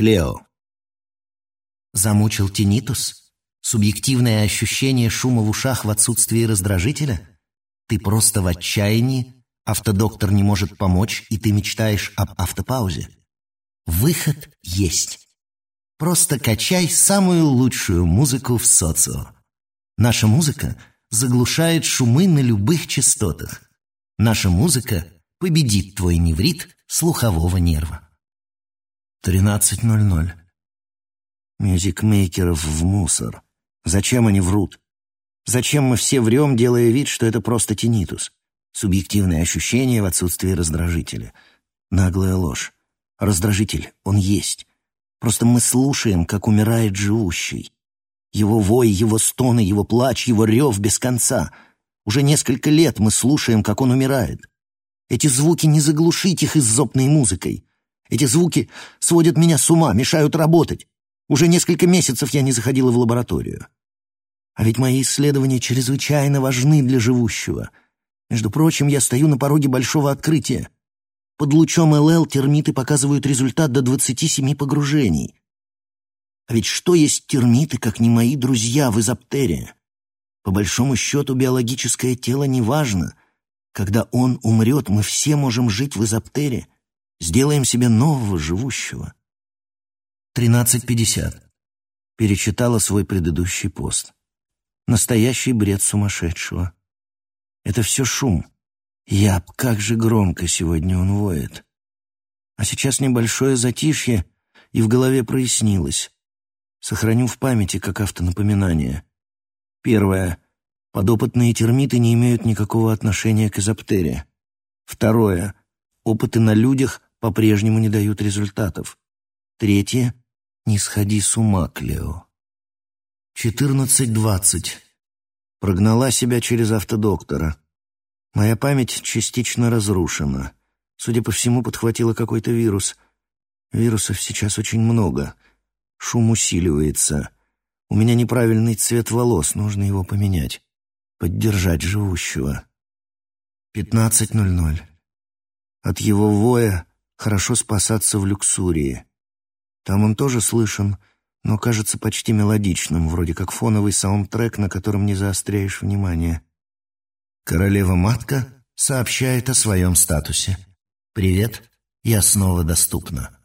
Клео. Замучил тинитус? Субъективное ощущение шума в ушах в отсутствии раздражителя? Ты просто в отчаянии, автодоктор не может помочь, и ты мечтаешь об автопаузе? Выход есть. Просто качай самую лучшую музыку в социо. Наша музыка заглушает шумы на любых частотах. Наша музыка победит твой неврит слухового нерва. 13.00. Мюзикмейкеров в мусор. Зачем они врут? Зачем мы все врем, делая вид, что это просто тинитус? Субъективное ощущение в отсутствии раздражителя. Наглая ложь. Раздражитель, он есть. Просто мы слушаем, как умирает живущий. Его вой, его стоны, его плач, его рев без конца. Уже несколько лет мы слушаем, как он умирает. Эти звуки не заглушить их иззопной музыкой. Эти звуки сводят меня с ума, мешают работать. Уже несколько месяцев я не заходила в лабораторию. А ведь мои исследования чрезвычайно важны для живущего. Между прочим, я стою на пороге большого открытия. Под лучом ЛЛ термиты показывают результат до 27 погружений. А ведь что есть термиты, как не мои друзья в изоптере? По большому счету, биологическое тело не важно. Когда он умрет, мы все можем жить в изоптере — Сделаем себе нового живущего. 13.50. Перечитала свой предыдущий пост. Настоящий бред сумасшедшего. Это все шум. Яб, как же громко сегодня он воет. А сейчас небольшое затишье, и в голове прояснилось. Сохраню в памяти как автонапоминание. Первое. Подопытные термиты не имеют никакого отношения к изоптере. Второе. Опыты на людях по-прежнему не дают результатов. Третье — не сходи с ума, Клео. Четырнадцать двадцать. Прогнала себя через автодоктора. Моя память частично разрушена. Судя по всему, подхватила какой-то вирус. Вирусов сейчас очень много. Шум усиливается. У меня неправильный цвет волос, нужно его поменять. Поддержать живущего. Пятнадцать ноль ноль. От его воя хорошо спасаться в люксурии. Там он тоже слышен, но кажется почти мелодичным, вроде как фоновый саундтрек, на котором не заостряешь внимание. Королева-матка сообщает о своем статусе. «Привет, я снова доступна».